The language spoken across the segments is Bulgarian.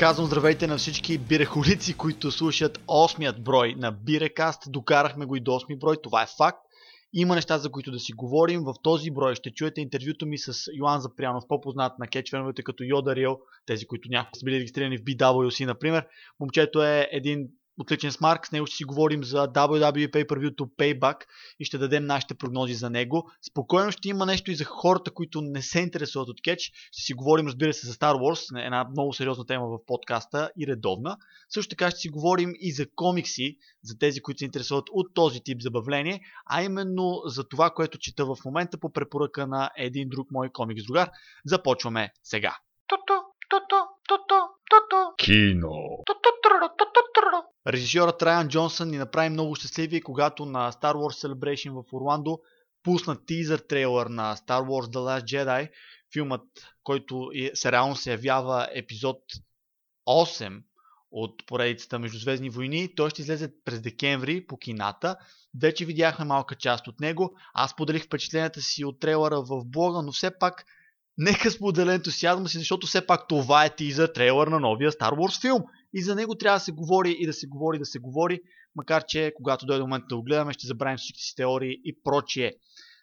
Казвам здравейте на всички бирехолици, които слушат 8-ят брой на Бирекаст. Докарахме го и до 8 брой, това е факт. Има неща, за които да си говорим. В този брой ще чуете интервюто ми с Йоан Запрянов, по-познат на кетчфеновете като Йода Риел, тези, които някакво са били регистрирани в BWC, например. Момчето е един отличен смарк. С него ще си говорим за WWE Pay-Per-View Payback и ще дадем нашите прогнози за него. Спокойно ще има нещо и за хората, които не се интересуват от кетч. Ще си говорим, разбира се, за Star Wars, една много сериозна тема в подкаста и редовна. Също така ще си говорим и за комикси, за тези, които се интересуват от този тип забавление, а именно за това, което чета в момента по препоръка на един друг мой комикс другар. Започваме сега. Кино. Режисьорът Райан Джонсън ни направи много щастливи, когато на Star Wars Celebration в Орландо пусна тизър трейлър на Star Wars The Last Jedi, филмът, който се реално се явява епизод 8 от поредицата Междузвездни войни. Той ще излезе през декември по кината. Вече видяхме малка част от него. Аз поделих впечатленията си от трейлера в блога, но все пак нека споделя ентусиазма си, защото все пак това е тизър трейлър на новия Star Wars филм. И за него трябва да се говори и да се говори, да се говори, макар че когато дойде момент да го гледаме, ще забравим всички си теории и прочие.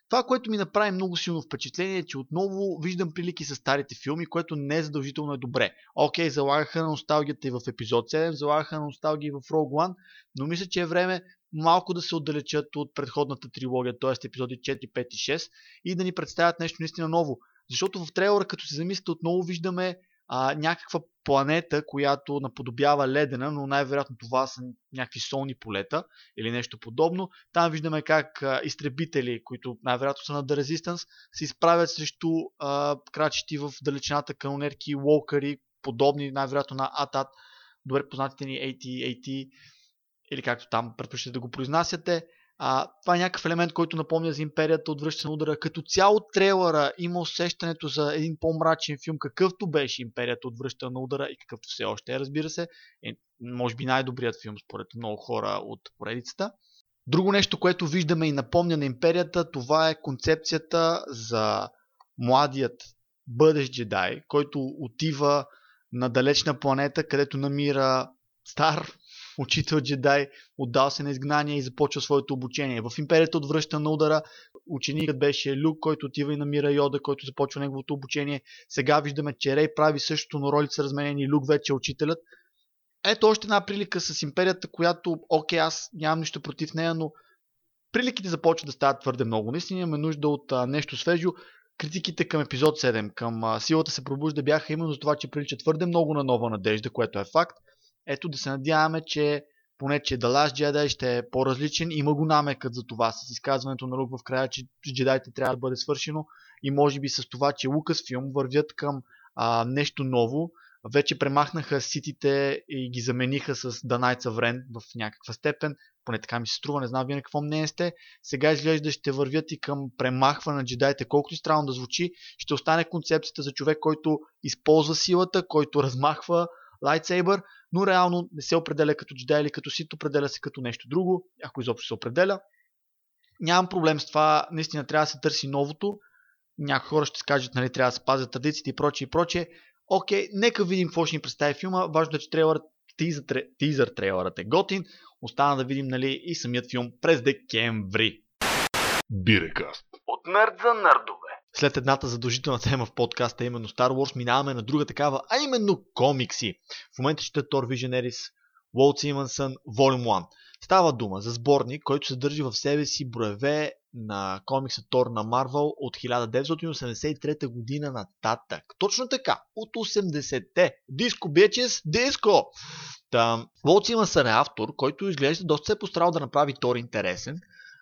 Това, което ми направи много силно впечатление е, че отново виждам прилики с старите филми, което не е задължително е добре. Окей, залагаха на носталгията и в епизод 7, залагаха на носталгия и в Rogue One, но мисля, че е време малко да се отдалечат от предходната трилогия, т.е. епизоди 4, 5 и 6 и да ни представят нещо наистина ново. Защото в трейлера, като се замислите, отново виждаме а, някаква планета, която наподобява ледена, но най-вероятно това са някакви солни полета или нещо подобно. Там виждаме как а, изтребители, които най-вероятно са на The Resistance, се изправят срещу а, крачещи в далечината канонерки, локари, подобни най-вероятно на Атат, добре познатите ни AT-AT, или както там предпочитате да го произнасяте. А, това е някакъв елемент, който напомня за империята от връщане удара. Като цяло трейлера има усещането за един по-мрачен филм, какъвто беше империята от връщане на удара и какъвто все още е, разбира се. Е, може би най-добрият филм според много хора от поредицата. Друго нещо, което виждаме и напомня на империята, това е концепцията за младият бъдещ джедай, който отива на далечна планета, където намира стар учител джедай, отдал се на изгнание и започва своето обучение. В империята отвръща на удара ученикът беше Люк, който отива и намира Йода, който започва неговото обучение. Сега виждаме, че Рей прави същото, но ролите са разменени. Люк вече е учителят. Ето още една прилика с империята, която, окей, аз нямам нищо против нея, но приликите започват да стават твърде много. Наистина имаме нужда от а, нещо свежо. Критиките към епизод 7, към а, силата се пробужда бяха именно за това, че прилича твърде много на нова надежда, което е факт. Ето да се надяваме, че поне, че Last Jedi ще е по-различен. Има го намекът за това с изказването на Лук в края, че джедайте трябва да бъде свършено и може би с това, че Лукас филм вървят към а, нещо ново. Вече премахнаха ситите и ги замениха с The Knights of в някаква степен. Поне така ми се струва, не знам вие на какво мнение сте. Сега изглежда ще вървят и към премахване на джедайте. Колкото и странно да звучи, ще остане концепцията за човек, който използва силата, който размахва лайтсейбър, но реално не се определя като джедай или като сит, определя се като нещо друго, ако изобщо се определя. Нямам проблем с това, наистина трябва да се търси новото. Някои хора ще скажат, нали, трябва да се пазят традициите и прочее и прочее. Окей, нека видим какво ще ни представи филма. Важно е, че трейлър, тизър, тизър трейлърът е готин. Остана да видим нали, и самият филм през декември. Бирекаст. От нърд за нърдове след едната задължителна тема в подкаста, именно Star Wars, минаваме на друга такава, а именно комикси. В момента ще Thor Visionaries, Уолт Симънсън, Volume 1. Става дума за сборник, който съдържа в себе си броеве на комикса Тор на Марвел от 1983 година нататък. Точно така, от 80-те. Диско, бичес, диско! Та, Уолт Симънсън е автор, който изглежда доста се е постарал да направи Тор интересен,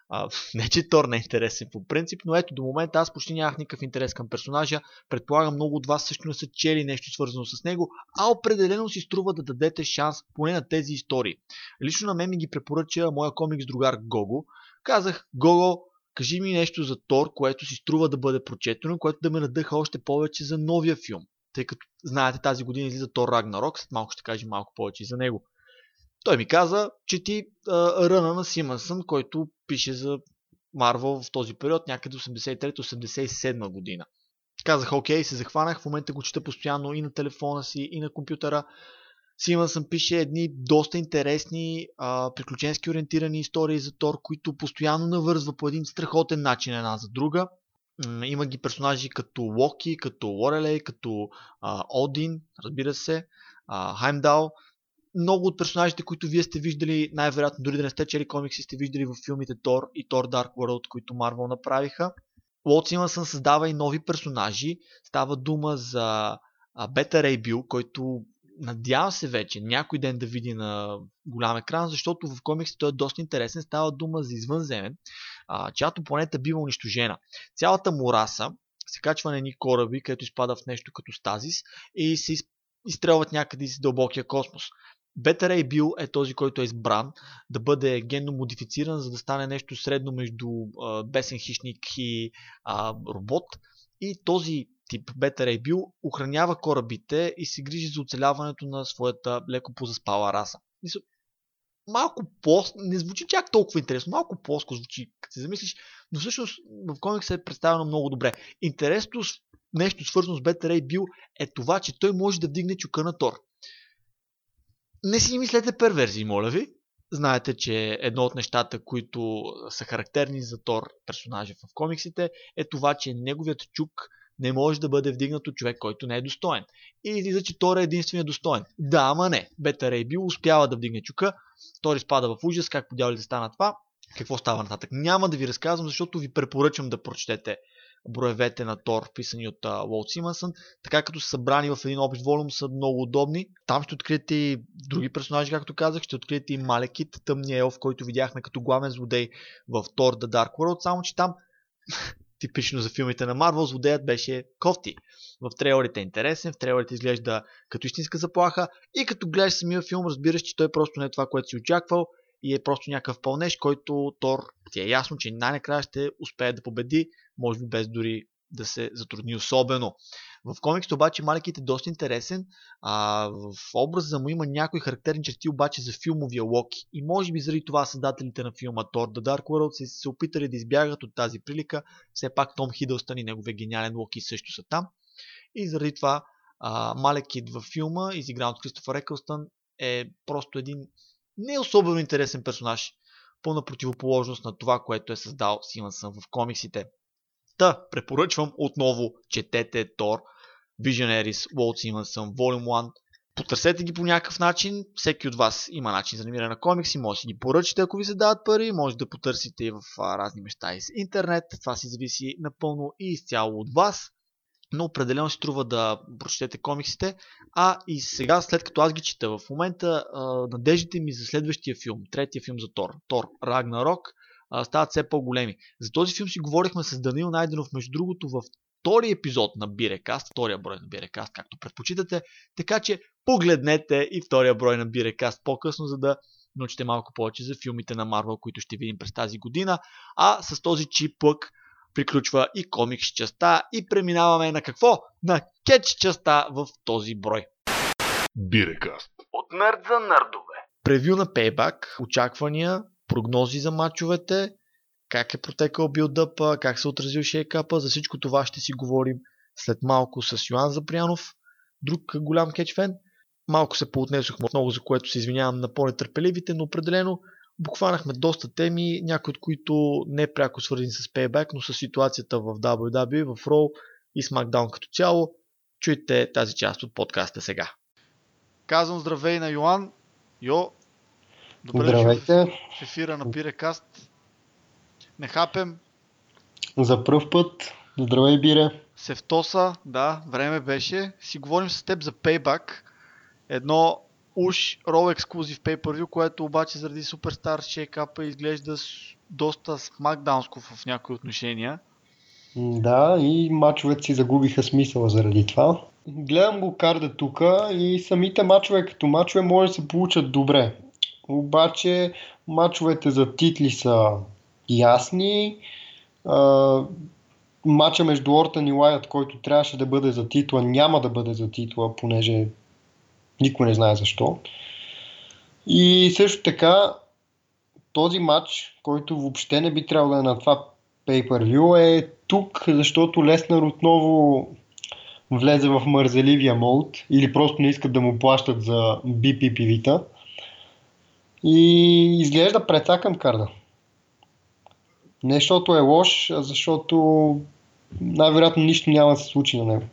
а, не, че Тор не е интересен по принцип, но ето до момента аз почти нямах никакъв интерес към персонажа. Предполагам много от вас също не са чели нещо свързано с него, а определено си струва да дадете шанс поне на тези истории. Лично на мен ми ги препоръча моя комикс другар Гого. Казах, Гого, кажи ми нещо за Тор, което си струва да бъде прочетено, което да ме надъха още повече за новия филм. Тъй като знаете тази година излиза Тор Рагнарок, след малко ще кажем малко повече за него. Той ми каза, че ти ръна на Симънсън, който пише за Марвел в този период, някъде 83-87 година. Казах, окей, се захванах, в момента го чета постоянно и на телефона си, и на компютъра. Симънсън пише едни доста интересни, а, приключенски ориентирани истории за Тор, които постоянно навързва по един страхотен начин една за друга. Има ги персонажи като Локи, като Лорелей, като а, Один, разбира се, а, Хаймдал. Много от персонажите, които вие сте виждали, най-вероятно дори да не сте чели комикси, сте виждали в филмите Тор и Тор Dark World, които Марвел направиха. Уолт Симънсън създава и нови персонажи. Става дума за Бета Рей Бил, който надявам се вече някой ден да види на голям екран, защото в комиксите той е доста интересен. Става дума за извънземен, а, чиято планета бива унищожена. Цялата му раса се качва на едни кораби, където изпада в нещо като стазис и се изстрелват някъде из дълбокия космос. Бета Рей Бил е този, който е избран да бъде генно модифициран, за да стане нещо средно между а, бесен хищник и а, робот. И този тип Бета Рей Бил охранява корабите и се грижи за оцеляването на своята леко позаспала раса. Малко плоско, не звучи чак толкова интересно, малко плоско звучи, като се замислиш, но всъщност в комикса е представено много добре. Интересното нещо свързано с Бета Рей Бил е това, че той може да вдигне чука на Тор. Не си мислете перверзии, моля ви. Знаете, че едно от нещата, които са характерни за Тор персонажа в комиксите, е това, че неговият чук не може да бъде вдигнат от човек, който не е достоен. И излиза, че Тор е единствения достоен. Да, ама не. Бета Рей Бил успява да вдигне чука. Тор изпада в ужас. Как подявали да стана това? Какво става нататък? Няма да ви разказвам, защото ви препоръчвам да прочетете броевете на Тор, писани от Уолт Симънсън, така като са събрани в един общ волюм, са много удобни. Там ще откриете и други персонажи, както казах, ще откриете и Малекит, тъмния елф, който видяхме като главен злодей в Тор The Dark World, само че там типично за филмите на Марвел, злодеят беше кофти. В трейлерите е интересен, в трейлерите изглежда като истинска заплаха. И като гледаш самия филм, разбираш, че той просто не е това, което си очаквал и е просто някакъв пълнеж, който Тор ти е ясно, че най-накрая ще успее да победи, може би без дори да се затрудни особено. В комиксите обаче Малекит е доста интересен. А, в образа му има някои характерни черти обаче за филмовия Локи. И може би заради това създателите на филма Thor The Dark World се, се опитали да избягат от тази прилика. Все пак Том Хидълстън и неговия гениален Локи също са там. И заради това а, Малекит във филма, изигран от Кристофър Екълстън, е просто един не особено интересен персонаж, пълна противоположност на това, което е създал Симънсън в комиксите. Та, препоръчвам отново, четете Тор, Visionaries, Walt Simonson, Volume 1. Потърсете ги по някакъв начин. Всеки от вас има начин за намиране на комикси. Може да ги поръчате, ако ви се дават пари. Може да потърсите и в разни места из интернет. Това си зависи напълно и изцяло от вас. Но определено си струва да прочетете комиксите. А и сега, след като аз ги чета в момента, надеждите ми за следващия филм, третия филм за Тор, Тор Рагнарок, стават все по-големи. За този филм си говорихме с Данил Найденов, между другото, в втори епизод на Бирекаст, втория брой на Бирекаст, както предпочитате. Така че погледнете и втория брой на Бирекаст по-късно, за да научите малко повече за филмите на Марвел, които ще видим през тази година. А с този чип пък приключва и комикс частта и преминаваме на какво? На кетч частта в този брой. Бирекаст. От нърд за нърдове. Превю на Payback, очаквания, прогнози за мачовете, как е протекал билдъпа, как се отразил шейкапа. За всичко това ще си говорим след малко с Йоан Запрянов, друг голям кетчфен. Малко се поотнесохме много, за което се извинявам на по-нетърпеливите, но определено обхванахме доста теми, някои от които не пряко свързани с Payback, но с ситуацията в WWE, в Raw и SmackDown като цяло. Чуйте тази част от подкаста сега. Казвам здравей на Йоан. Йо, добре Здравейте. в ефира на Пирекаст. Не хапем. За пръв път. Здравей, Бире. Севтоса, да, време беше. Си говорим с теб за Payback. Едно уж Raw ексклюзив pay per което обаче заради Superstar Shake-up изглежда доста смакдаунско в някои отношения. Да, и мачовете си загубиха смисъла заради това. Гледам го карда тук и самите мачове като мачове може да се получат добре. Обаче мачовете за титли са ясни. А, матча между Ортън и Лайът, който трябваше да бъде за титла, няма да бъде за титла, понеже никой не знае защо. И също така, този матч, който въобще не би трябвало да е на това pay-per-view, е тук, защото Леснар отново влезе в мързеливия молд или просто не искат да му плащат за BPPV-та. И изглежда прецакан карда. Не защото е лош, а защото най-вероятно нищо няма да се случи на него.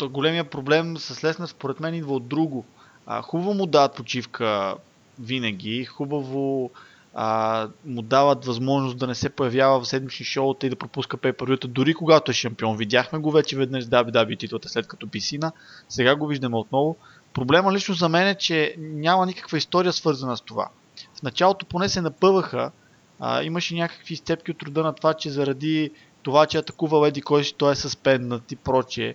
То големия проблем с Лесна според мен идва от друго. А, хубаво му дават почивка винаги, хубаво а, му дават възможност да не се появява в седмични шоута и да пропуска пейперюта, дори когато е шампион. Видяхме го вече веднъж с WWE титлата след като писина, сега го виждаме отново. Проблема лично за мен е, че няма никаква история свързана с това. В началото поне се напъваха, а, имаше някакви степки от рода на това, че заради това, че атакува Еди кой си, той е съспенднат и прочее.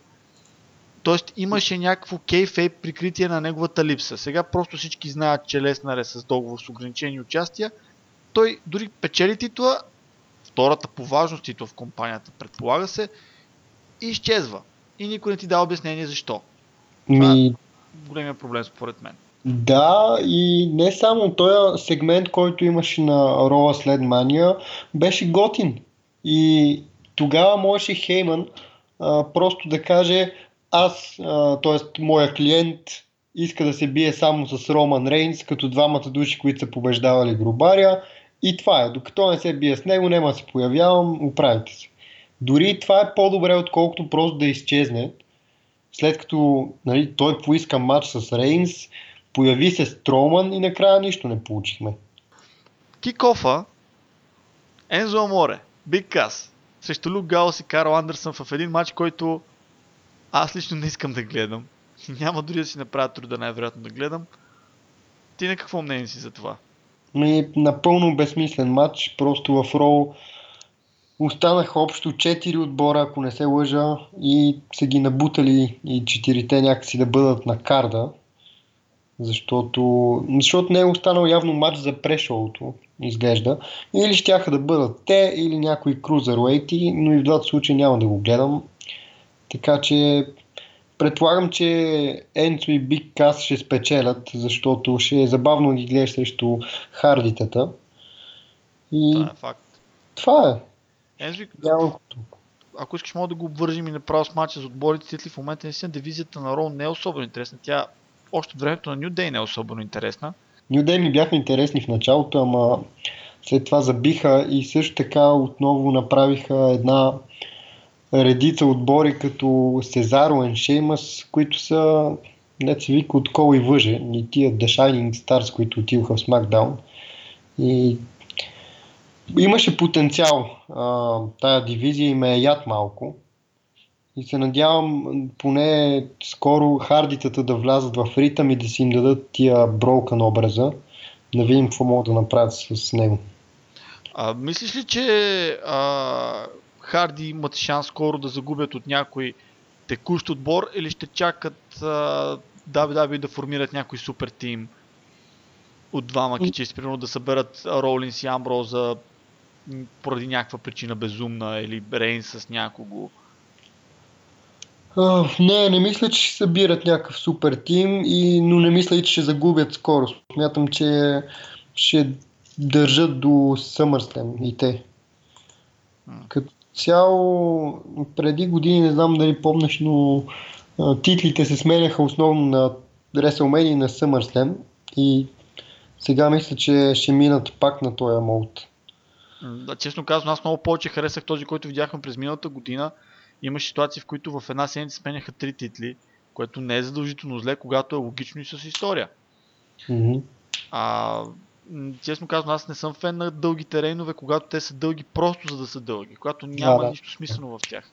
Тоест имаше някакво кейфей прикритие на неговата липса. Сега просто всички знаят, че Леснар е с договор с ограничени участия. Той дори печели титла, втората по важност титла в компанията, предполага се, и изчезва. И никой не ти дава обяснение защо. Това Ми, е големия проблем според мен. Да, и не само този сегмент, който имаше на Рола след Мания, беше готин. И тогава можеше Хейман а, просто да каже аз, т.е. моя клиент иска да се бие само с Роман Рейнс, като двамата души, които са побеждавали Грубаря. И това е. Докато не се бие с него, няма да се появявам, оправите се. Дори това е по-добре, отколкото просто да изчезне. След като нали, той поиска матч с Рейнс, появи се Строман и накрая нищо не получихме. Кикофа, Ензо Аморе, Биг Кас, срещу Люк Гаус и Карл Андерсън в един матч, който аз лично не искам да гледам. Няма дори да си направя труда най-вероятно да гледам. Ти на какво мнение си за това? Ми, напълно безсмислен матч, просто в Роу останаха общо 4 отбора, ако не се лъжа, и са ги набутали и четирите някакси да бъдат на карда, защото, защото не е останал явно матч за прешоуто, изглежда. Или щяха да бъдат те, или някои крузервейти, но и в двата случая няма да го гледам. Така че предполагам, че Енцо и Биг Кас ще спечелят, защото ще е забавно ги гледаш срещу хардитата. И Това е факт. това е. Ялкото. ако искаш, мога да го обвържим и направо с матча с отборите титли. В момента наистина дивизията на Роу не е особено интересна. Тя още от времето на New Day не е особено интересна. New Day ми бяха интересни в началото, ама след това забиха и също така отново направиха една редица отбори като Сезаро и Шеймас, които са не се вика от кол и въже, и тия The Shining Stars, които отиваха в SmackDown. И имаше потенциал. А, тая дивизия им е яд малко. И се надявам поне скоро хардитата да влязат в ритъм и да си им дадат тия бролкан образа. Да видим какво могат да направят с него. А, мислиш ли, че а, Харди имат шанс скоро да загубят от някой текущ отбор или ще чакат а, WWE да формират някой супер тим от двама кичи, примерно да съберат Ролинс и Амброза поради някаква причина безумна или Рейн с някого. А, не, не мисля, че ще събират някакъв супер тим, и, но не мисля че ще загубят скоро. Смятам, че ще държат до SummerSlam и те. М. Като цяло, преди години, не знам дали помниш, но титлите се сменяха основно на WrestleMania и на SummerSlam и сега мисля, че ще минат пак на този молд. Да, честно казвам, аз много повече харесах този, който видяхме през миналата година. Имаше ситуации, в които в една седмица сменяха три титли, което не е задължително зле, когато е логично и с история. Мгм. А, честно казвам, аз не съм фен на дългите рейнове, когато те са дълги просто за да са дълги, когато няма да. нищо смислено в тях.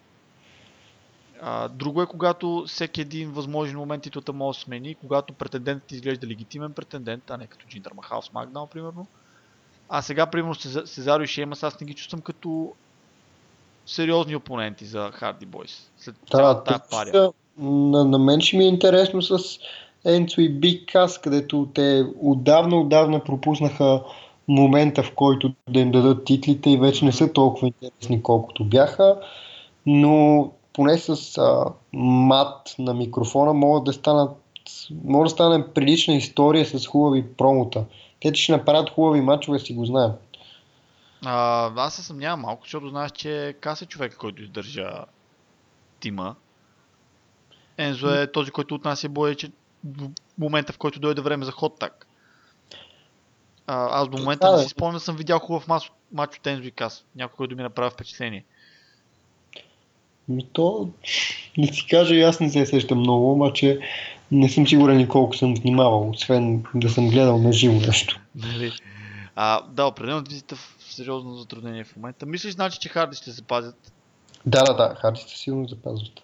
А, друго е, когато всеки един възможен момент титлата може да смени, когато претендентът изглежда легитимен претендент, а не като Джиндър Махал в SmackDown, примерно. А сега, примерно, Сеза- Сезаро и Шеймас, аз не ги чувствам като сериозни опоненти за Харди Бойс. След Да, цялата тази пария. са- на, на мен ще ми е интересно с Енцо и Биг Кас, където те отдавна, отдавна пропуснаха момента, в който да им дадат титлите и вече не са толкова интересни, колкото бяха, но поне с а, мат на микрофона могат да станат може да стане прилична история с хубави промота. Те ще направят хубави мачове, си го знаем. А, аз се съмнявам малко, защото знаеш, че Кас е човек, който издържа тима. Ензо е този, който отнася боя, че в момента, в който дойде време за ход так. А, аз до момента Да, не си спомням, да съм видял хубав мач, мач от Ензо и Кас. Някой, който ми направи впечатление. Ми то, не си кажа, и аз не се сещам много, обаче не съм сигурен и колко съм внимавал, освен да съм гледал на живо нещо. Нали? А, да, определено визита в сериозно затруднение в момента. Мислиш, значи, че харди ще се пазят? Да, да, да, хардите силно запазват.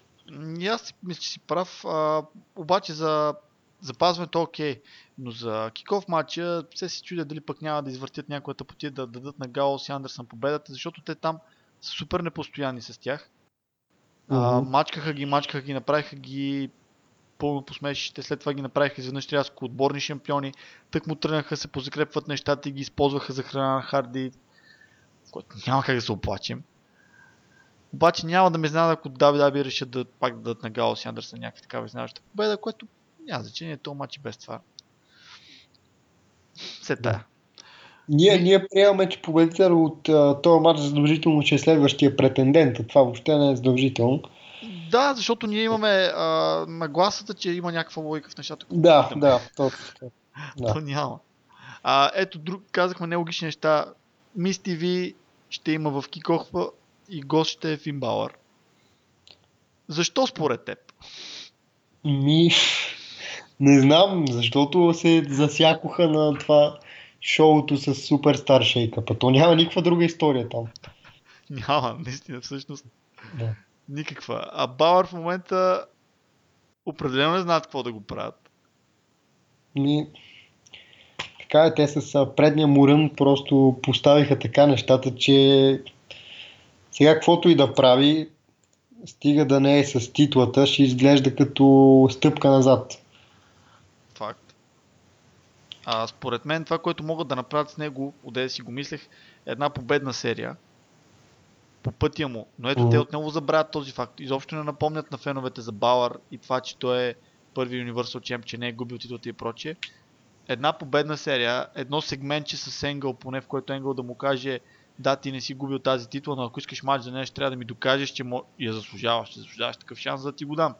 И аз си мисля, че си прав. А, обаче за запазването е окей. Но за киков матча се си чудя дали пък няма да извъртят някоя тъпотия да дадат на Гаус и Андерсън победата, защото те там са супер непостоянни с тях. А, Мгм. мачкаха ги, мачкаха ги, направиха ги пълно посмешище, след това ги направиха изведнъж рязко отборни шампиони, тък му тръгнаха се позакрепват нещата и ги използваха за храна на Харди, което няма как да се оплачем. Обаче няма да ме знае ако WWE решат да пак да дадат на Гаус и Андерсън някаква такава изненадваща победа, което няма значение, то матч и без това. Се тая. Ние, ние приемаме, че победител от а, този матч задължително, че е следващия претендент, а това въобще не е задължително. Да, защото ние имаме а, нагласата, че има някаква логика в нещата. Да, да, точно. Да. То няма. А, ето, друг, казахме нелогични неща. Мис TV ще има в кикохва и гост ще е Фин Бауър. Защо според теб? Ми, не знам, защото се засякоха на това шоуто с Суперстар Шейка. Па то няма никаква друга история там. Няма, наистина, всъщност. Да. Никаква. А Бауър в момента определено не знаят какво да го правят. Ми, така е, те с предния мурън просто поставиха така нещата, че сега каквото и да прави, стига да не е с титлата, ще изглежда като стъпка назад. А според мен това, което могат да направят с него, отде си го мислех, е една победна серия по пътя му. Но ето Мгм. те отново забравят този факт. Изобщо не напомнят на феновете за Бауър и това, че той е първи Universal Champ, че не е губил титлата и прочее. Една победна серия, едно сегментче с Енгъл, поне в което Енгъл да му каже да, ти не си губил тази титла, но ако искаш мач за нея, ще трябва да ми докажеш, че мо... я заслужаваш, че заслужаваш такъв шанс, за да ти го дам.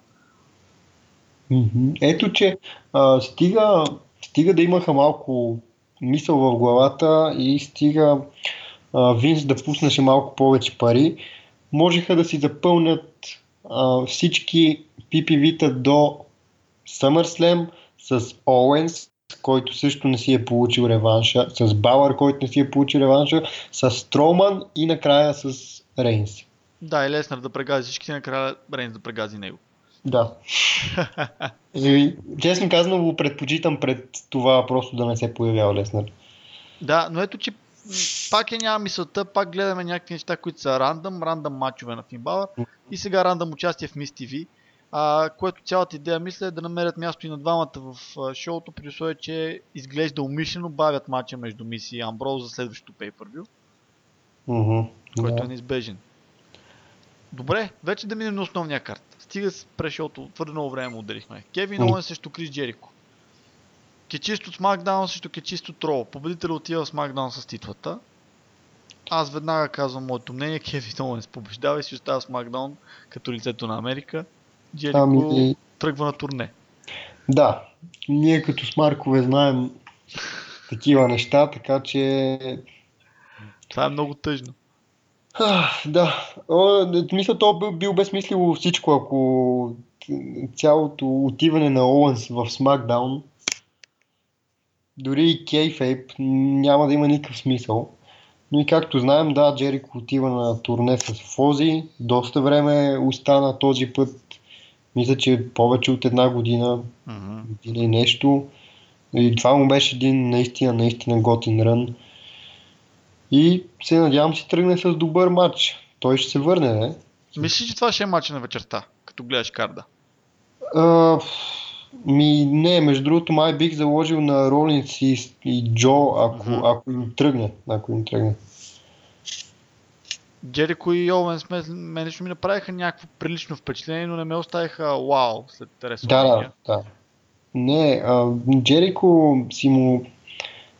Ето, че а, стига, стига да имаха малко мисъл в главата и стига а, Винс да пуснеше малко повече пари, можеха да си запълнят а, всички PPV-та до SummerSlam с Оуенс, който също не си е получил реванша, с Бауър, който не си е получил реванша, с Строман и накрая с Рейнс. Да, и Леснар да прегази всички, накрая Рейнс да прегази него. Да. И, честно казано го предпочитам пред това просто да не се появява Леснар. Да, но ето, че пак е няма мисълта, пак гледаме някакви неща, които са рандъм, рандъм матчове на Финбауър и сега рандъм участие в Miss TV, а, което цялата идея мисля е да намерят място и на двамата в шоуто, при условие, че изглежда умишлено бавят матча между Мис и Амброуз за следващото pay-per-view, Мгм. който Да. е неизбежен. Добре, вече да минем на основния карт. Стига с прешото, твърде много време отделихме. Кевин. Оуен срещу Крис Джерико. Кечисто Смакдаун срещу Кечисто Трол. Победител отива в Смакдаун с титлата. Аз веднага казвам моето мнение. Кевин Оуенс побеждава и си остава Смакдаун като лицето на Америка. Джерико Ами, тръгва на турне. да, ние като смаркове знаем такива неща, така че Това е много тъжно. Ах, да, мисля, то бил, бил безсмислило всичко, ако цялото отиване на Оуенс в SmackDown, дори и Кейфейп, няма да има никакъв смисъл. Но и както знаем, да, Джерико отива на турне с Фози, доста време остана този път, мисля, че повече от една година Мгм. или нещо. И това му беше един наистина, наистина готин рън. И се надявам си тръгне с добър матч. Той ще се върне, не? Мислиш, че това ще е матча на вечерта, като гледаш карда? А, ми не, между другото май бих заложил на Ролинс и, и Джо, ако, Мгм. ако им тръгне. Ако им тръгне. Джерико и Оуенс мен, лично ми направиха някакво прилично впечатление, но не ме оставиха вау след Да, WrestleMania. да, да. Не, а, Джерико си му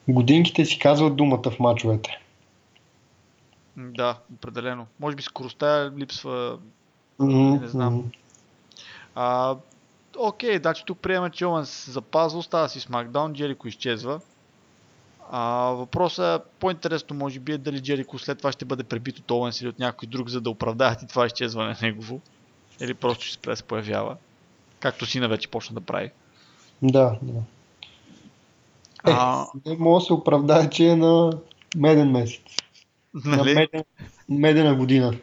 годинките си казват думата в мачовете. Да, определено. Може би скоростта липсва. Мгм, Не знам. А, окей, значи тук приема, че се запазва, остава си Смакдаун, Джерико изчезва. А, въпросът е по-интересно може би е дали Джерико след това ще бъде пребит от Оуенс или от някой друг, за да оправдаят и това изчезване негово. Или просто ще спре да се появява. Както Сина вече почна да прави. Да, да. Е, А, не мога да се оправдае, че е на меден месец. На нали? меден, медена година.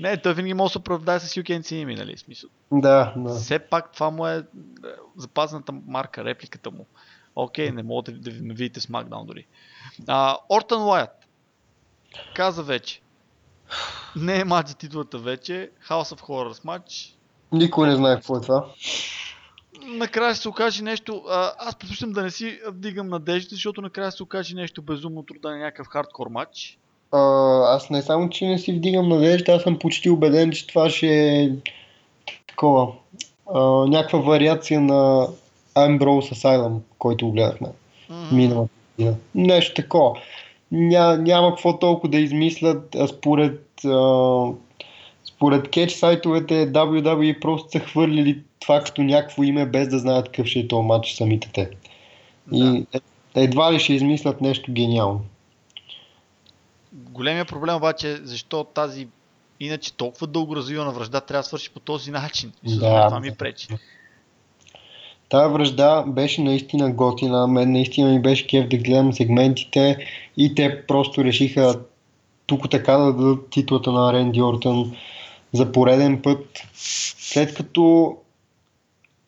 Не, той винаги може да се оправдае с You Can See Me, нали? Смисъл. Да, да. Все пак това му е е, запазната марка, репликата му. Окей, не мога да, да ме видите Макдаун дори. А, Ортън Уайт каза вече. Не е матч за титлата вече. House of Horrors матч. Никой не знае какво е това. Накрая ще се окаже нещо. А, аз предпочитам да не си вдигам надежда, защото накрая ще се окаже нещо безумно трудно на някакъв хардкор матч. А, аз не само, че не си вдигам надежда, аз съм почти убеден, че това ще е такова. А, някаква вариация на Ambrose Asylum, който гледахме Мгм. миналата година. Нещо такова. Ня, няма какво толкова да измислят, а според, а, според кетч сайтовете WWE просто са хвърлили това като някакво име, без да знаят какъв ще е този матч самите те. И е- едва ли ще измислят нещо гениално. Големия проблем обаче е защо тази иначе толкова дълго развивана връжда трябва да свърши по този начин. Мисля, Да. Това ми пречи. Тая връжда беше наистина готина, мен наистина ми беше кеф да гледам сегментите и те просто решиха тук така да дадат титлата на Ренди Ортън за пореден път. След като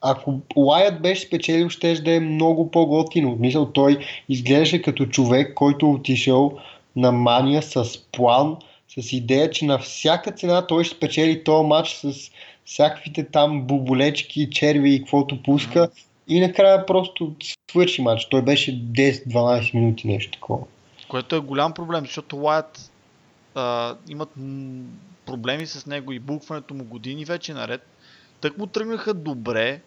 ако Лайът беше спечелил, ще да е много по-готино. Мисъл, той изглеждаше като човек, който е отишъл на мания с план, с идея, че на всяка цена той ще спечели този матч с всякаквите там буболечки, черви и каквото пуска. И накрая просто свърши матч. Той беше 10-12 минути, нещо такова. Което е голям проблем, защото Уайт имат проблеми с него и букването му години вече наред. Тък му тръгнаха добре.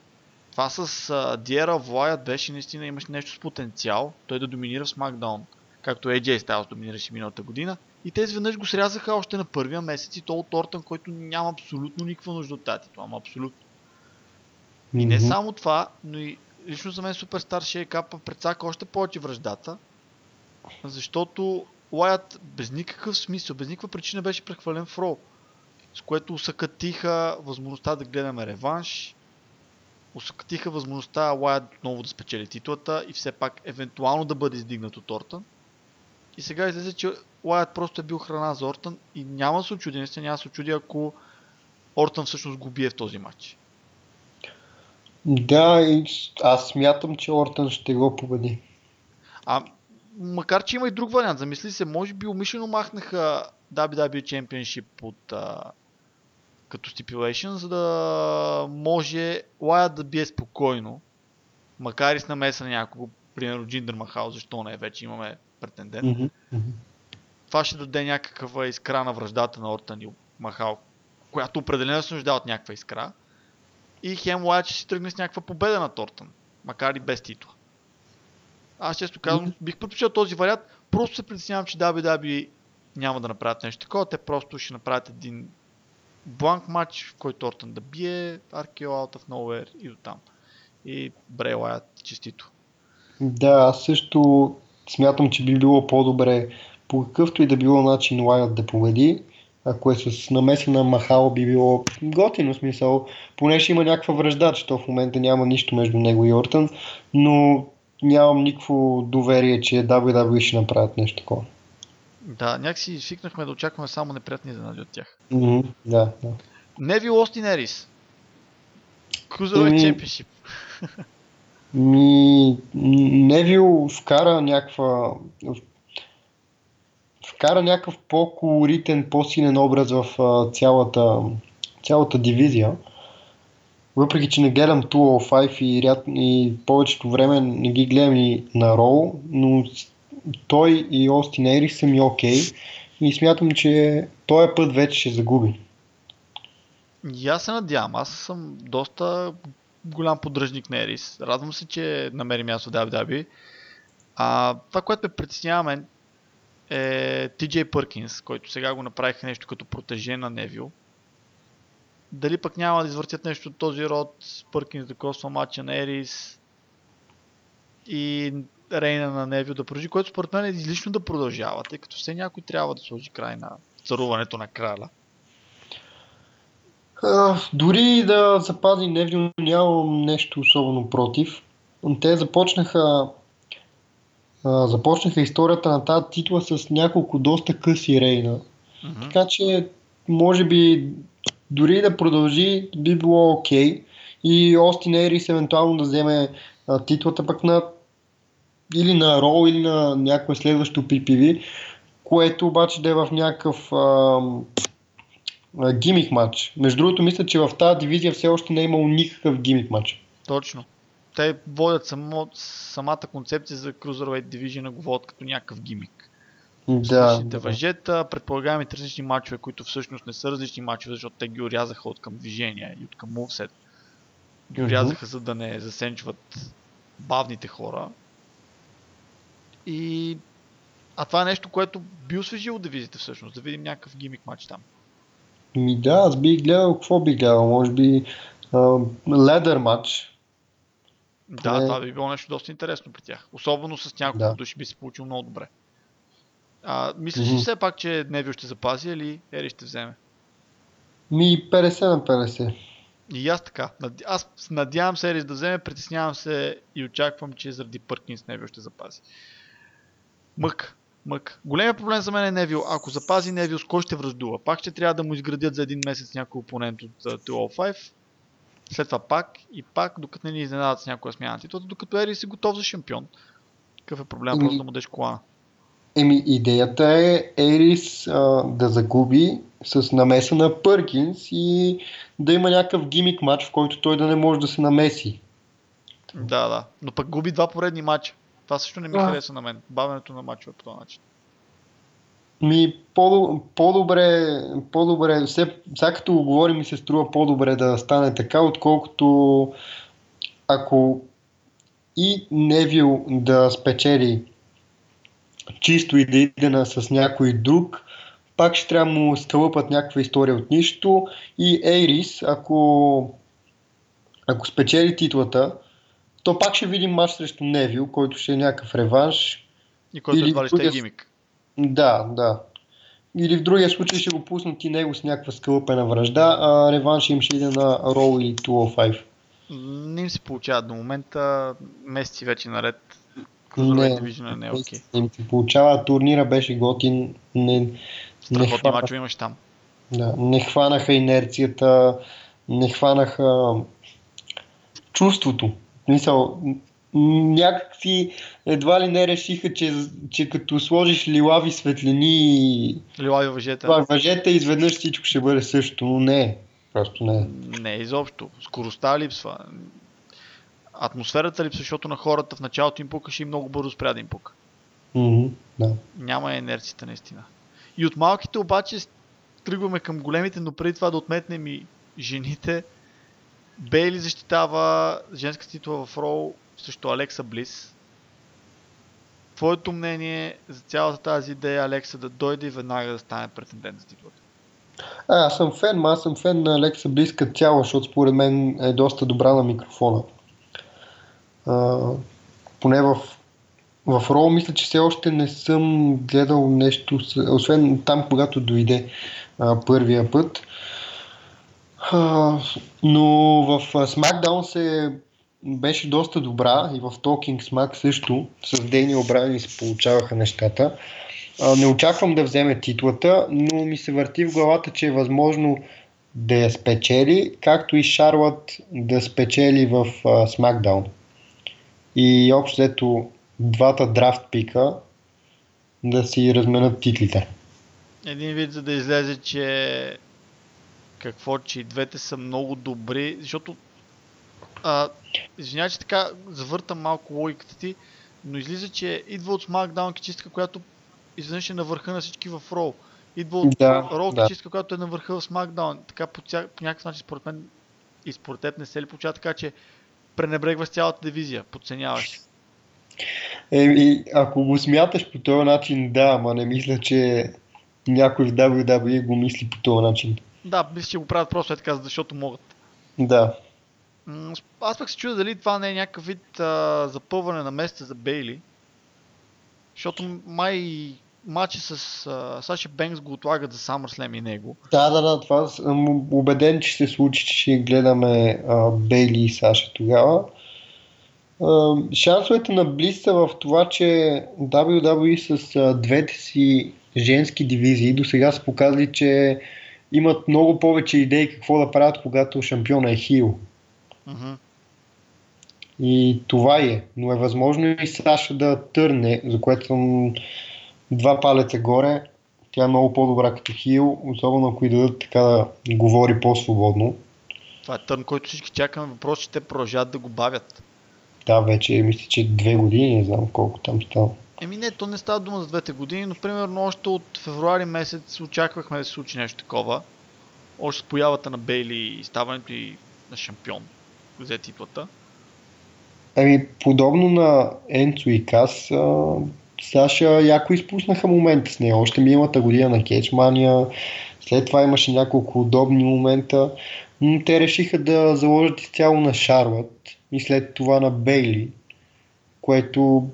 Това с а, Диера Уайт беше наистина имаш нещо с потенциал. Той да доминира в SmackDown. Както AJ Styles доминираше миналата година. И те изведнъж го срязаха още на първия месец и то от Ортън, който няма абсолютно никаква нужда от тази титла. Ама абсолютно. И не само това, но и лично за мен Суперстар Шейкапа прецака още повече връждата, защото Уайт без никакъв смисъл, без никаква причина беше прехвален в Ро, с което усъкатиха възможността да гледаме реванш, усъкатиха възможността Уайт отново да спечели титлата и все пак евентуално да бъде издигнат от Ортън. И сега излезе, че Уайт просто е бил храна за Ортън и няма да се очуди, наистина няма да се очуди, ако Ортън всъщност го бие в този матч. Да, и аз смятам, че Ортън ще го победи. А, макар че има и друг вариант, замисли се, може би умишлено махнаха WWE Championship от а, като stipulation, за да може Уайт да бие спокойно, макар и с намеса на някого, примерно Джиндър Махал, защо не, вече имаме претендент. Мгм, мгм. Това ще даде някаква искра на връждата на Ортън и Махал, която определено се нуждае от някаква искра. И Хем Уайт ще си тръгне с някаква победа на Ортън, макар и без титла. Аз често казвам, Мгм. бих предпочел този вариант. Просто се притеснявам, че WWE няма да направят нещо такова. Те просто ще направят един бланк матч, в който Ортън да бие RKO Out of Nowhere и до там. И Брей Уайт честито. Да, аз също смятам, че би било по-добре по какъвто и да било начин Лайът да победи. Ако е с намеса на Махал, би било готино смисъл. Поне ще има някаква връжда, защото в момента няма нищо между него и Ортън, но нямам никакво доверие, че WWE ще направят нещо такова. Да, някакси свикнахме да очакваме само неприятни изненади от тях. Мгм, Да, да. Невил Остин Ерис. Cruiserweight Еми, Championship. Ми, Невил вкара някаква вкара някакъв по-колоритен, по-силен образ в а, цялата, цялата дивизия. Въпреки, че не гледам 205 и, ряд, и повечето време не ги гледам и на Роу, но той и Остин Ерис са ми окей и смятам, че този път вече ще загуби. И се надявам. Аз съм доста голям поддръжник на Ерис. Радвам се, че намери място в WWE. А, това, което ме притеснява е TJ Пъркинс, който сега го направиха нещо като протеже на Невил. Дали пък няма да извъртят нещо от този род, Пъркинс да косва матча на Ерис и Рейна на Невил да продължи, което според мен е излишно да продължава, тъй като все някой трябва да сложи край на царуването на краля. А, дори да запази Невил, нямам нещо особено против. Те започнаха а, започнаха историята на тази титла с няколко доста къси рейна. Мгм. Така че, може би, дори да продължи, би било окей. Okay. И Остин Ерис евентуално да вземе а, титлата пък на или на Роу, или на някое следващо PPV, което обаче да е в някакъв а, гимик матч. Между другото, мисля, че в тази дивизия все още не е имало никакъв гимик матч. Точно. Те водят само, самата концепция за Cruiserweight Division го водят като някакъв гимик. Да, да. въжета, предполагаемите различни матчове, които всъщност не са различни матчове, защото те ги урязаха от към движения и от към мувсет. Ги урязаха, за да не засенчват бавните хора. И... А това е нещо, което би освежило дивизията всъщност, да видим някакъв гимик матч там. Ми да, аз бих гледал, какво бих гледал? Може би ледър матч. Да, Е. това би било нещо доста интересно при тях. Особено с няколко Да. души би се получил много добре. А, мислиш ли Мгм. все пак, че Невил ще запази или Ери ще вземе? Ми 50 на 50. И аз така. Аз надявам се Ерис да вземе, притеснявам се и очаквам, че заради Пъркинс Невил ще запази. Мък. Мък. Големият проблем за мен е Невил. Ако запази Невил, с кой ще връждува? Пак ще трябва да му изградят за един месец някой опонент от а, 205. След това пак и пак, докато не ни изненадат с някоя смяна на титлата, докато Ерис е готов за шампион. Какъв е проблем? Еми- Просто да му дадеш колана. Еми, идеята е Ерис а, да загуби с намеса на Пъркинс и да има някакъв гимик матч, в който той да не може да се намеси. Да, да. Но пък губи два поредни матча. Това също не ми А. хареса на мен. Бавенето на матчове по този начин. Ми, по- по-добре, по-добре, все, сега като го говорим ми се струва по-добре да стане така, отколкото ако и Невил да спечели чисто и да иде с някой друг, пак ще трябва да му скълъпат някаква история от нищо и Ейрис, ако, ако спечели титлата, то пак ще видим матч срещу Невил, който ще е някакъв реванш, И който Или едва ли ще е гимик. да, да. Или в другия случай ще го пуснат и него с някаква скълъпена връжда, а реванш им ще иде на Raw или 205. Не им се получава до момента. Месеци вече наред. Не, Cruiserweight Division не е окей. Им се получава, турнира беше готин, не, не, хвана, мачове имаш там. да, не хванаха инерцията, не хванаха чувството. Мисъл, м, някакси едва ли не решиха, че, че като сложиш лилави светлини Лилави въжета. това въжета, изведнъж всичко ще бъде също, но не. Просто не. Не, изобщо. Скоростта липсва. Атмосферата липсва, защото на хората в началото им пукаше и много бързо спря да им пука. Мгм, да. Няма инерцията наистина. И от малките обаче тръгваме към големите, но преди това да отметнем и жените. Бейли защитава женска титла в Роу срещу Алекса Блис. Твоето мнение за цялата тази идея Алекса да дойде и веднага да стане претендент за титлата? А, аз съм фен, аз съм фен на Лекса Близка цяло, защото според мен е доста добра на микрофона. А, поне в, в Роу мисля, че все още не съм гледал нещо, освен там, когато дойде а, първия път. Но в SmackDown се беше доста добра и в Talking Smack също с Дейни Обрайан се получаваха нещата. А, не очаквам да вземе титлата, но ми се върти в главата, че е възможно да я спечели, както и Шарлот да спечели в а, SmackDown. И общо ето двата драфт пика да си разменят титлите. Един вид, за да излезе, че какво, че и двете са много добри, защото а, извинявай, че така завъртам малко логиката ти, но излиза, че идва от SmackDown кичистка, която изведнъж е на върха на всички в Raw. Идва от Да, Raw да. кичистка, която е на върха в SmackDown. Така по, ця... по някакъв начин, според мен, И според теб не се ли получава така, че пренебрегваш цялата дивизия, подценяваш? Еми, ако го смяташ по този начин, да, ама не мисля, че някой в WWE го мисли по този начин. Да, мисля, че го правят просто е така, защото могат. Да. Аз пък се чудя дали това не е някакъв вид а, запълване на месеца за Бейли. Защото май матчи с а, Саши Бенкс го отлагат за SummerSlam и него. Да, да, да, това съм убеден, че се случи, че ще гледаме а, Бейли и Саша тогава. А, шансовете на Близ са в това, че WWE с а, двете си женски дивизии до сега са показали, че имат много повече идеи какво да правят, когато шампиона е хил. Мгм. И това е. Но е възможно и Саша да търне, за което съм два палеца горе. Тя е много по-добра като хил, особено ако и дадат така да говори по-свободно. Това е търн, който всички чакаме. Въпрос, че те продължават да го бавят. Да, вече мисля, че две години, не знам колко там става. Еми не, то не става дума за двете години, но примерно още от февруари месец очаквахме да се случи нещо такова. Още с появата на Бейли и ставането и на шампион. Взе титлата. Ами, подобно на Енцо и Кас, а, Саша яко изпуснаха момента с нея. Още миналата година на Кетчмания, след това имаше няколко удобни момента, но те решиха да заложат изцяло на Шарлот и след това на Бейли, което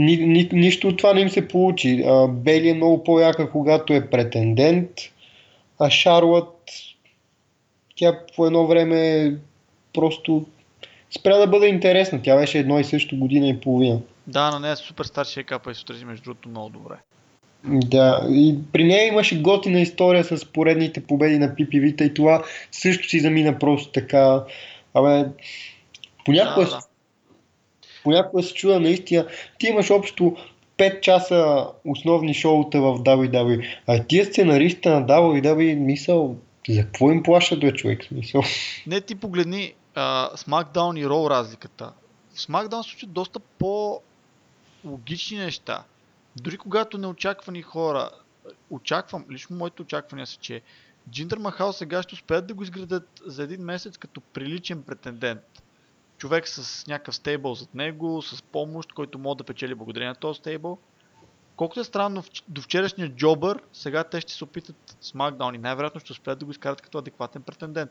ни, ни, нищо от това не им се получи. А, Бейли е много по-яка, когато е претендент, а Шарлот тя по едно време просто спря да бъде интересна. Тя беше едно и също година и половина. Да, на нея супер стар шейкапа и се отрази между другото много добре. Да, и при нея имаше готина история с поредните победи на PPV-та и това също си замина просто така. Абе, понякога, да, да. Понякога се чуда наистина. Ти имаш общо 5 часа основни шоута в WWE, а тия сценариста на WWE, мисъл, за какво им плащат, бе, човек, смисъл? Не, ти погледни а, SmackDown и Raw разликата. В SmackDown се случват доста по-логични неща. Дори когато неочаквани хора, очаквам, лично моите очаквания са, че Джиндър Махал сега ще успеят да го изградат за един месец като приличен претендент. Човек с някакъв стейбъл зад него, с помощ, който може да печели благодарение на този стейбъл. Колкото е странно, до вчерашния джобър, сега те ще се опитат SmackDown и най-вероятно ще успеят да го изкарат като адекватен претендент.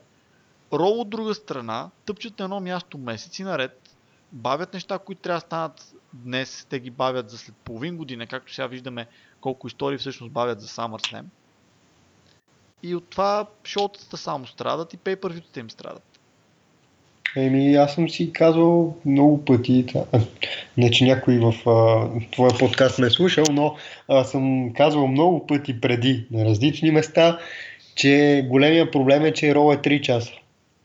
Рол от друга страна, тъпчат на едно място месеци наред, бавят неща, които трябва да станат днес, те ги бавят за след половин година, както сега виждаме колко истории всъщност бавят за SummerSlam. И от това шоутата само страдат и пейпървютата им страдат. Еми, аз съм си казвал много пъти, не че някой в а, твоя подкаст ме е слушал, но а, съм казвал много пъти преди на различни места, че големия проблем е, че Ро е 3 часа.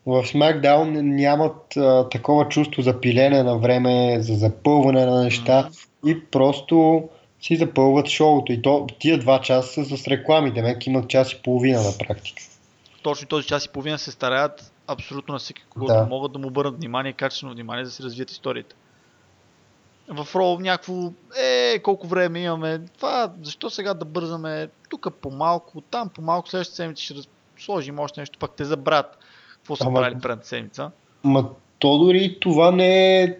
В SmackDown нямат а, такова чувство за пилене на време, за запълване на неща и просто си запълват шоуто. И то, тия два часа са с реклами, демек имат час и половина на практика. Точно този час и половина се стараят абсолютно на всеки, когото Да. могат да му обърнат внимание, качествено внимание, за да си развият историята. В Роу някакво, е, колко време имаме, това, защо сега да бързаме, тук по-малко, там по-малко, следващата седмица ще раз... сложим още нещо, пак те забравят какво са Ама- правили предната седмица. Ма то дори това не е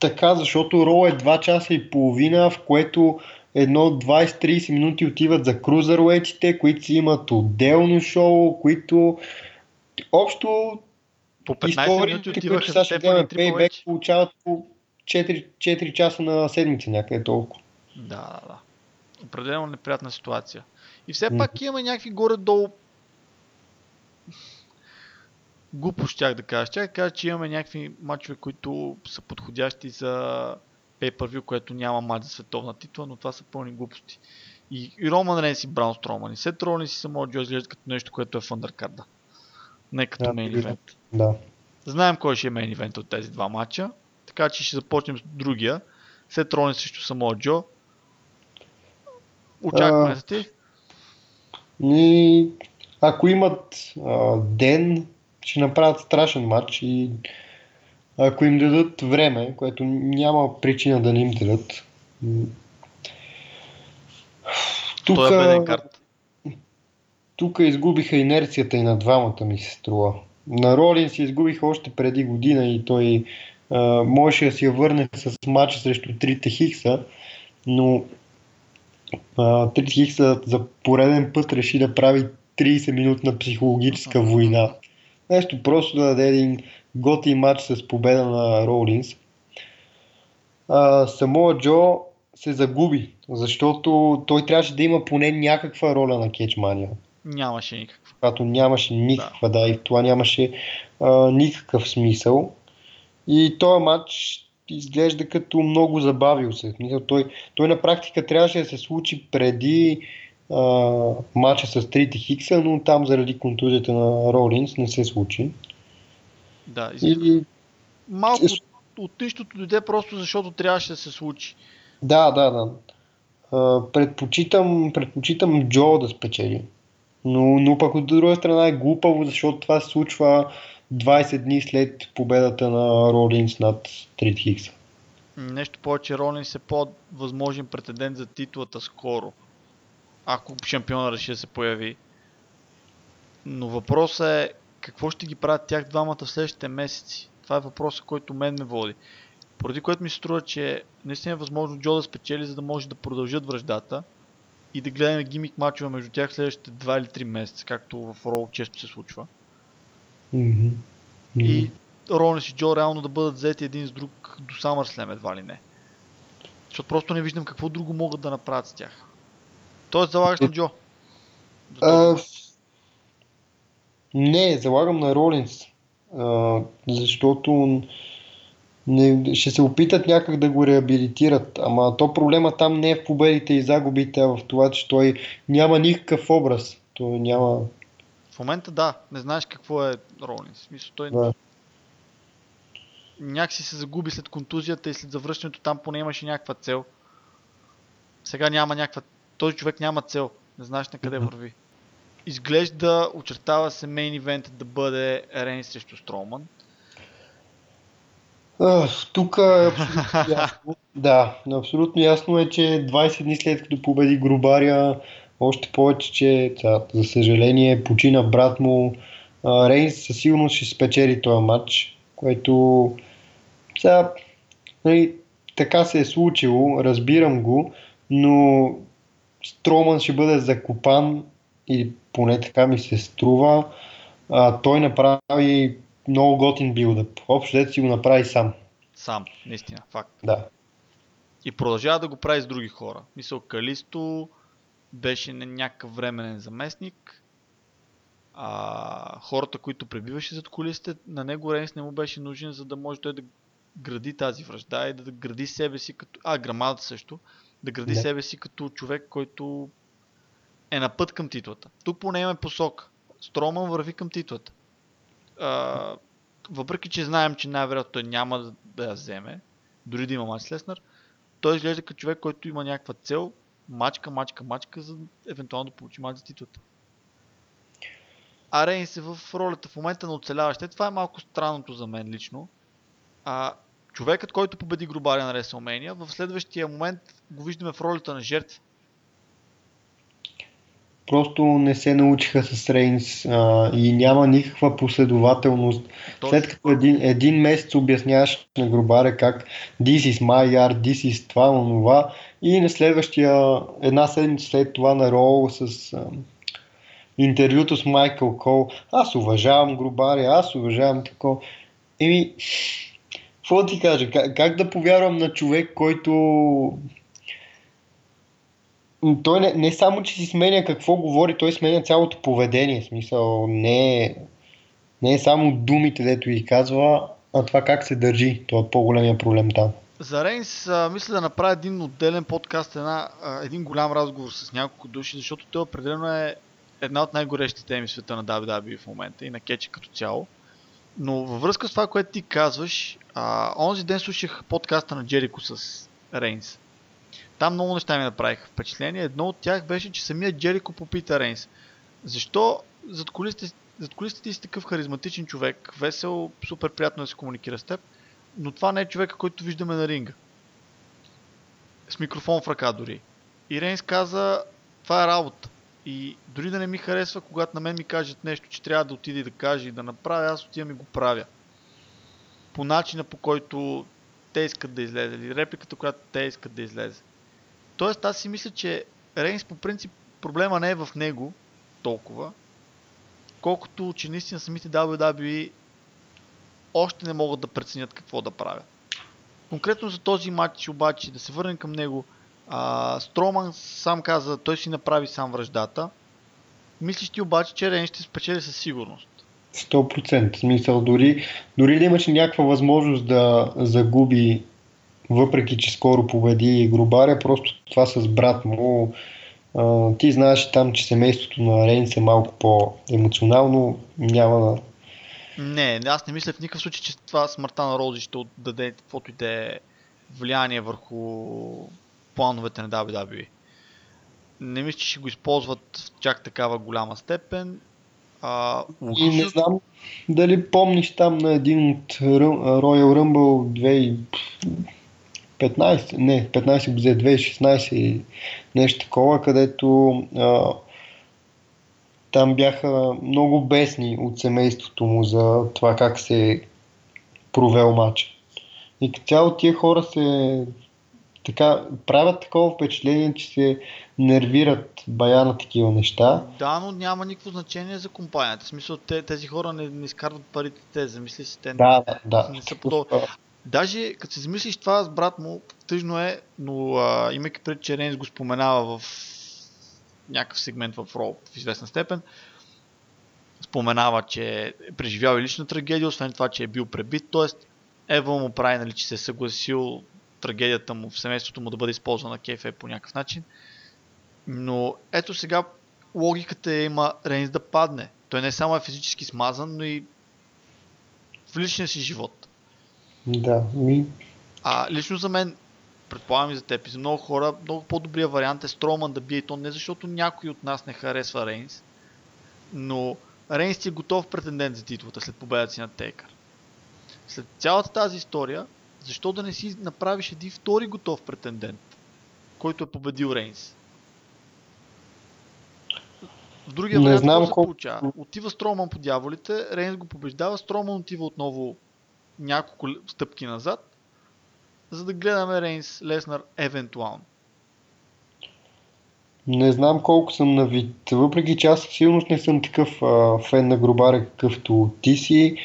така, защото Ро е 2 часа и половина, в което едно 20-30 минути отиват за крузъруетите, които си имат отделно шоу, които общо По 15 минути историите, които отиваха сега гледаме H. получават по 4, 4 часа на седмица някъде толкова. Да, да, да. Определено неприятна ситуация. И все пак имаме някакви горе-долу глупо щях да кажа. Щях да кажа, че имаме някакви матчове, които са подходящи за pay-per-view, което няма матч за световна титла, но това са пълни глупости. И, и Роман Рейнс и Браун Строман и Сет Ролинс и Самоа Джо изглеждат като нещо, което е в undercard Не като Да, мейн ивент. Да. Знаем кой ще е мейн ивент от тези два матча, така че ще започнем с другия. Сет Ролинс срещу Самоа Джо. Очакваме ти. И ако имат а, ден, ще направят страшен матч и ако им дадат време, което няма причина да не им дадат. Тук, Той е карт. тук изгубиха инерцията и на двамата ми се струва. На Ролин се изгубих още преди година и той а, можеше да си я върне с матча срещу трите Хикса, но трите Хикса за пореден път реши да прави 30 минутна психологическа война. Нещо просто да даде един готи матч с победа на Ролинс. А, Самоа Джо се загуби, защото той трябваше да има поне някаква роля на Кетчмания. Нямаше никаква. Когато нямаше никаква, да, да и в това нямаше а, никакъв смисъл. И този матч изглежда като много забавил се. Той, той на практика трябваше да се случи преди а, матча с трите Хикса, но там заради контузията на Ролинс не се случи. Да, и... Малко от, от нищото дойде просто защото трябваше да се случи. Да, да, да. А, предпочитам, предпочитам Джо да спечели. Но, но пък от друга страна е глупаво, защото това се случва 20 дни след победата на Ролинс над Трит Хикса. Нещо повече, Ролинс е по-възможен претендент за титлата скоро. Ако шампиона реши да се появи. Но въпросът е какво ще ги правят тях двамата в следващите месеци. Това е въпросът, който мен ме води. Поради което ми се струва, че наистина е възможно Джо да спечели, за да може да продължат връждата и да гледаме гимик мачове между тях следващите 2 или 3 месеца, както в Роу често се случва. Mm-hmm. И Ронес и Джо реално да бъдат взети един с друг до SummerSlam едва ли не. Защото просто не виждам какво друго могат да направят с тях. Тоест залагаш на Джо. А, не, залагам на Ролинс. А, защото не, ще се опитат някак да го реабилитират. Ама то проблема там не е в победите и загубите, а в това, че той няма никакъв образ. Той няма... В момента да, не знаеш какво е Ролинс. Мисля, той да. някакси се загуби след контузията и след завръщането там поне имаше някаква цел. Сега няма някаква... Този човек няма цел. Не знаеш на къде върви. Изглежда, очертава се мейн ивент да бъде Рейн срещу Строман тук е абсолютно ясно. да, абсолютно ясно е, че 20 дни след като победи Грубаря, още повече, че за съжаление почина брат му. Рейнс със сигурност ще спечели този матч, което сега, нали, така се е случило, разбирам го, но Строман ще бъде закопан или поне така ми се струва. А, той направи много готин билдъп. Общо си го направи сам. Сам, наистина, факт. Да. И продължава да го прави с други хора. Мисъл, Калисто беше някакъв временен заместник. А, хората, които пребиваше зад колисите, на него Рейнс не му беше нужен, за да може той да гради тази връжда и да гради себе си като... А, грамадата също. Да гради не. себе си като човек, който е на път към титлата. Тук поне имаме посока. Строман върви към титлата въпреки че знаем, че най-вероятно той няма да, я вземе, дори да има мач с Леснар, той изглежда като човек, който има някаква цел, мачка, мачка, мачка, за евентуално да получи мач за титлата. А Рейнс е в ролята в момента на оцеляващите. Това е малко странното за мен лично. А, човекът, който победи Грубаря на WrestleMania, в следващия момент го виждаме в ролята на жертва просто не се научиха с Рейнс а, и няма никаква последователност. Точно. След като един, един месец обясняваш на грубаря как this is my yard, this is това, онова и на следващия, една седмица след това на Роу с а, интервюто с Майкъл Кол, аз уважавам грубаря, аз уважавам тако. Еми, какво ти кажа, как, как да повярвам на човек, който той не, не само, че си сменя какво говори, той сменя цялото поведение. Смисъл, не е, не е само думите, дето ги казва, а това как се държи. Това е по-големия проблем там. За Рейнс мисля да направя един отделен подкаст, една, един голям разговор с няколко души, защото той определено е една от най-горещите теми в света на WWE в момента и на кетчи като цяло. Но във връзка с това, което ти казваш, а, онзи ден слушах подкаста на Джерико с Рейнс. Там много неща ми направиха впечатление. Едно от тях беше, че самият Джерико попита Рейнс. Защо зад колисите, зад колисите си такъв харизматичен човек, весел, супер приятно да се комуникира с теб, но това не е човека, който виждаме на ринга. С микрофон в ръка дори. И Рейнс каза, това е работа. И дори да не ми харесва, когато на мен ми кажат нещо, че трябва да отида и да кажа и да направя, аз отивам и го правя. По начина по който те искат да излезе, или репликата, която те искат да излезе. Тоест аз си мисля, че Рейнс по принцип проблема не е в него толкова, колкото че наистина самите WWE още не могат да преценят какво да правят. Конкретно за този матч обаче, да се върнем към него, а, Строман сам каза, той си направи сам връждата. Мислиш ти обаче, че Рейн ще спечели със сигурност? 100%. Смисъл, дори, дори да имаше някаква възможност да загуби, въпреки че скоро победи Грубаря, просто това с брат му, а, ти знаеш там, че семейството на Рейнс е малко по-емоционално, няма да... Не, аз не мисля в никакъв случай, че това смъртта на Рози ще даде каквото и да е влияние върху плановете на WWE. Не мисля, че ще го използват в чак такава голяма степен. А, и не знам дали помниш там на един от Royal Rumble 2015, не, 15 го взе 2016 нещо такова, където а, там бяха много бесни от семейството му за това как се провел матч. И като цяло тия хора се така, правят такова впечатление, че се нервират бая на такива неща. Да, но няма никакво значение за компанията. В смисъл, те, тези хора не, не изкарват парите те, замисли си, те да, да, да. не са подобни. Даже като си замислиш това с брат му, тъжно е, но а, имайки пред, че Рейнс го споменава в някакъв сегмент в Ро в известна степен, споменава, че е преживял и лична трагедия, освен това, че е бил пребит, т.е. Ева му прави, нали, че се е съгласил трагедията му в семейството му да бъде използвана кефе по някакъв начин. Но ето сега логиката е има Рейнс да падне. Той не само е физически смазан, но и в личния си живот. Да, ми... А лично за мен, предполагам и за теб и за много хора, много по-добрият вариант е Строман да бие и то не защото някой от нас не харесва Рейнс, но Рейнс ти е готов претендент за титлата след победата си на Тейкър. След цялата тази история, защо да не си направиш един втори готов претендент, който е победил Рейнс? В другия вариант знам какво се колко- получава? Отива Строман по дяволите, Рейнс го побеждава, Строман отива отново няколко стъпки назад, за да гледаме Рейнс Леснар евентуално. Не знам колко съм на вид. Въпреки че аз със сигурност не съм такъв а, фен на Грубаря, какъвто ти си.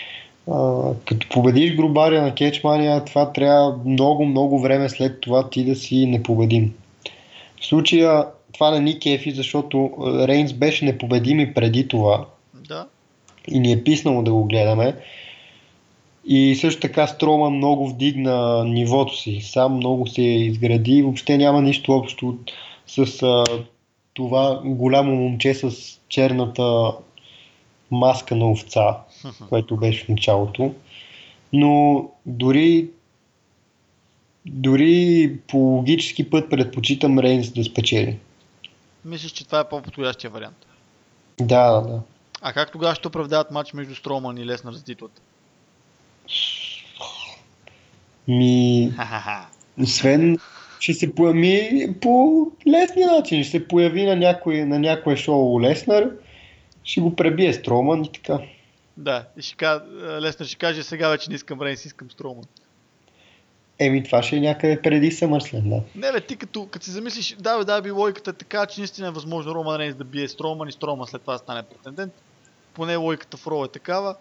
А, като победиш Грубаря на Кетчмания, това трябва много, много време след това ти да си непобедим. В случая това не ни кефи, защото Рейнс беше непобедим и преди това Да, и ни е писнало да го гледаме. И също така Строма много вдигна нивото си. Сам много се изгради и въобще няма нищо общо с а, това голямо момче с черната маска на овца, което беше в началото. Но дори дори по логически път предпочитам Рейнс да спечели. мислиш, че това е по-подходящия вариант. Да, да, да. А как тогава ще оправдават матч между Строман и Леснар за титлата? Ми. Освен, ще се появи по лесния начин. Ще се появи на някой, на някое шоу Леснар, ще го пребие Строман и така. Да, и ще кажа, Леснар ще каже, сега вече не искам Рейнс, искам Строман. Еми, това ще е някъде преди Съмърслен, да. Не бе, ти като, като си замислиш, да бе, да би логиката е така, че наистина е възможно Роман Рейнс да бие Строман и Строман след това да стане претендент. Поне логиката в Ро е такава.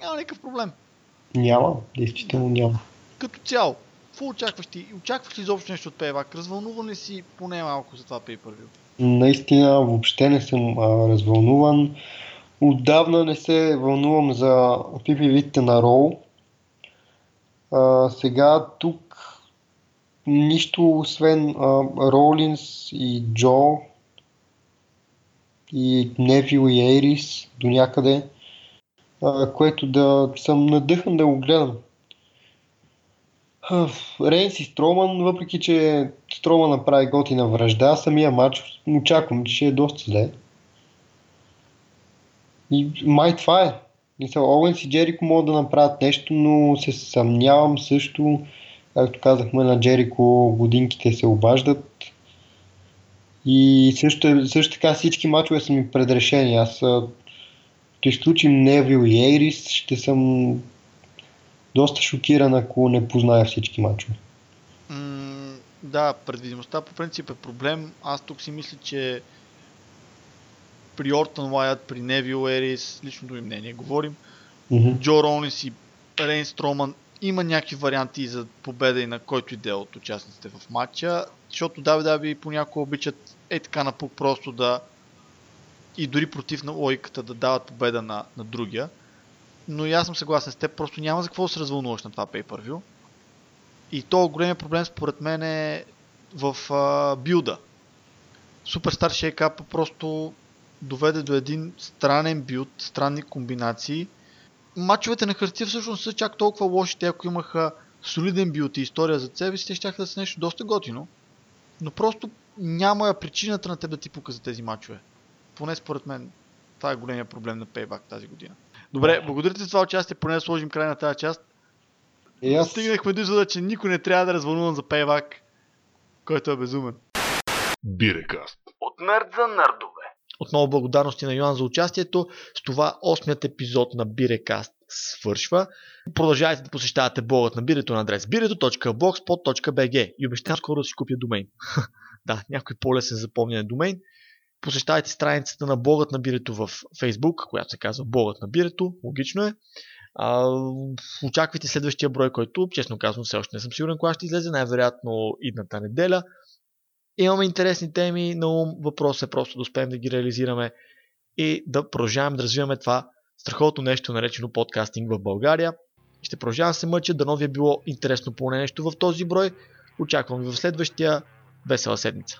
Няма никакъв проблем. Няма, действително няма. Като цяло, какво очакваш ти? Очакваш ли изобщо нещо от Пейвак? Развълнуван ли си поне малко за това pay per Наистина, въобще не съм а, развълнуван. Отдавна не се вълнувам за PPV-те на Роу. Сега тук нищо освен а, Ролинс и Джо и Невил и Ейрис до някъде, а, което да съм надъхан да го гледам. Рейнс и Строман, въпреки че Строман направи готина връжда, самия матч очаквам, че е доста зле. И май това е. Мисля, Оуенс и Джерико могат да направят нещо, но се съмнявам също, както казахме на Джерико, годинките се обаждат И също, също така всички мачове са ми предрешени. Аз като изключим Невил и Ейрис, ще съм доста шокиран, ако не позная всички мачове. М- да, предвидимостта по принцип е проблем. Аз тук си мисля, че при Ортън Лайът, при Невил Ерис, личното им мнение говорим, Mm-hmm. Джо Ролинс и Рейн Строман има някакви варианти за победа и на който и да е от участниците в матча, защото WWE понякога обичат е така на пук просто да и дори против на логиката да дават победа на, на другия. Но и аз съм съгласен с теб, просто няма за какво да се развълнуваш на това pay-per-view. И то големия проблем според мен е в а, билда. Суперстар Shake просто доведе до един странен билд, странни комбинации. Мачовете на хартия всъщност са чак толкова лоши, те ако имаха солиден билд и история за себе си, те ще да са нещо доста готино. Но просто няма причината на теб да ти пука тези мачове. Поне според мен това е големия проблем на Payback тази година. Добре, благодаря ти за това участие, поне да сложим край на тази част. И аз Стигнахме до извода, че никой не трябва да е развълнуван за Payback, който е безумен. Бирекаст. От нърд за нърдове. Отново благодарности на Йоан за участието. С това осмият епизод на Бирекаст свършва. Продължавайте да посещавате блогът на Бирето на адрес birето.blogspot.bg и обещавам скоро да си купя домейн. да, някой по-лесен запомняне домейн. Посещавайте страницата на блогът на Бирето в Facebook, която се казва блогът на Бирето. Логично е. А, очаквайте следващия брой, който, честно казвам, все още не съм сигурен кога ще излезе, най-вероятно идната неделя. Имаме интересни теми на ум, въпросът е просто да успеем да ги реализираме и да продължаваме да развиваме това страхотно нещо, наречено подкастинг в България. Ще продължавам се мъча, дано ви е било интересно поне нещо в този брой. Очаквам ви в следващия. Весела седмица!